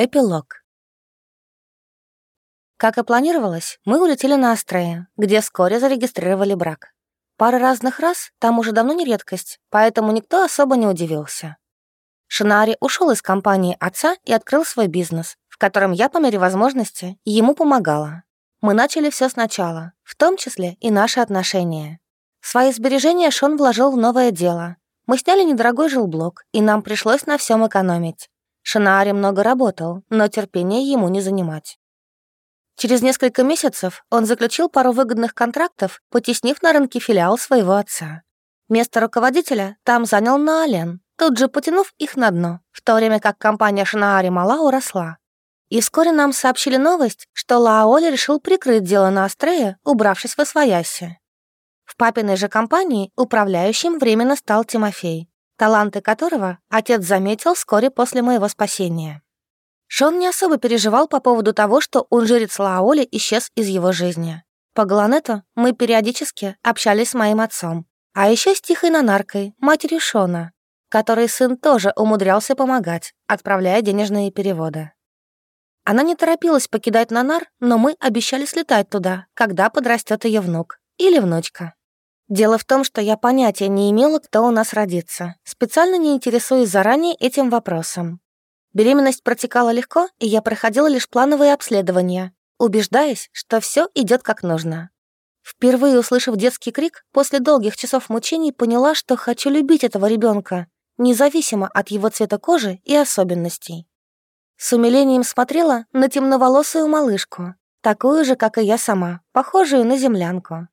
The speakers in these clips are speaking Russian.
Эпилог. Как и планировалось, мы улетели на Астрея, где вскоре зарегистрировали брак. Пара разных раз там уже давно не редкость, поэтому никто особо не удивился. Шинари ушел из компании отца и открыл свой бизнес, в котором я, по мере возможности, ему помогала. Мы начали все сначала, в том числе и наши отношения. Свои сбережения Шон вложил в новое дело. Мы сняли недорогой жилблок, и нам пришлось на всем экономить. Шинаари много работал, но терпения ему не занимать. Через несколько месяцев он заключил пару выгодных контрактов, потеснив на рынке филиал своего отца. Место руководителя там занял Наолен, тут же потянув их на дно, в то время как компания Шинаари Малау росла. И вскоре нам сообщили новость, что Лаоли решил прикрыть дело на Астрея, убравшись в Освояси. В папиной же компании управляющим временно стал Тимофей таланты которого отец заметил вскоре после моего спасения. Шон не особо переживал по поводу того, что унжирец Лаоли исчез из его жизни. По Галанету мы периодически общались с моим отцом, а еще с Тихой Нанаркой, матерью Шона, которой сын тоже умудрялся помогать, отправляя денежные переводы. Она не торопилась покидать Нанар, но мы обещали слетать туда, когда подрастет ее внук или внучка. Дело в том, что я понятия не имела, кто у нас родится, специально не интересуясь заранее этим вопросом. Беременность протекала легко, и я проходила лишь плановые обследования, убеждаясь, что все идет как нужно. Впервые услышав детский крик, после долгих часов мучений поняла, что хочу любить этого ребенка, независимо от его цвета кожи и особенностей. С умилением смотрела на темноволосую малышку, такую же, как и я сама, похожую на землянку.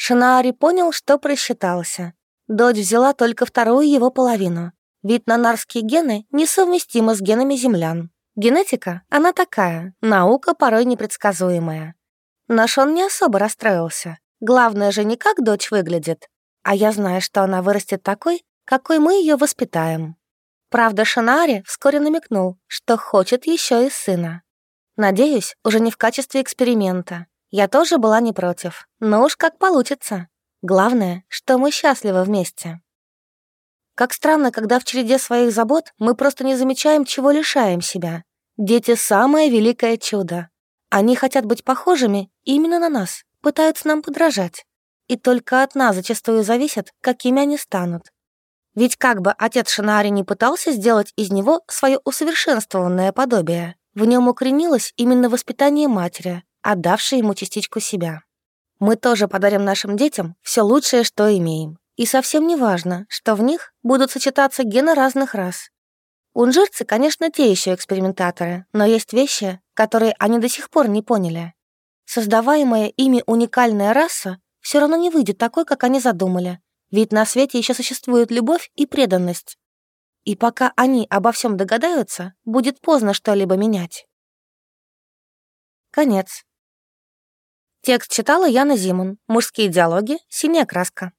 Шинаари понял, что просчитался. Дочь взяла только вторую его половину. Ведь нанарские гены несовместимы с генами землян. Генетика, она такая, наука порой непредсказуемая. Наш он не особо расстроился. Главное же не как дочь выглядит, а я знаю, что она вырастет такой, какой мы ее воспитаем. Правда, Шинаари вскоре намекнул, что хочет еще и сына. Надеюсь, уже не в качестве эксперимента, я тоже была не против, но уж как получится. Главное, что мы счастливы вместе. Как странно, когда в череде своих забот мы просто не замечаем, чего лишаем себя. Дети — самое великое чудо. Они хотят быть похожими именно на нас, пытаются нам подражать. И только от нас зачастую зависит, какими они станут. Ведь как бы отец Шинари не пытался сделать из него свое усовершенствованное подобие, в нем укоренилось именно воспитание матери, отдавший ему частичку себя. Мы тоже подарим нашим детям все лучшее, что имеем. И совсем не важно, что в них будут сочетаться гены разных рас. Унжирцы, конечно, те еще экспериментаторы, но есть вещи, которые они до сих пор не поняли. Создаваемая ими уникальная раса все равно не выйдет такой, как они задумали, ведь на свете еще существует любовь и преданность. И пока они обо всем догадаются, будет поздно что-либо менять. Конец. Текст читала Яна Зимун. Мужские диалоги. Синяя краска.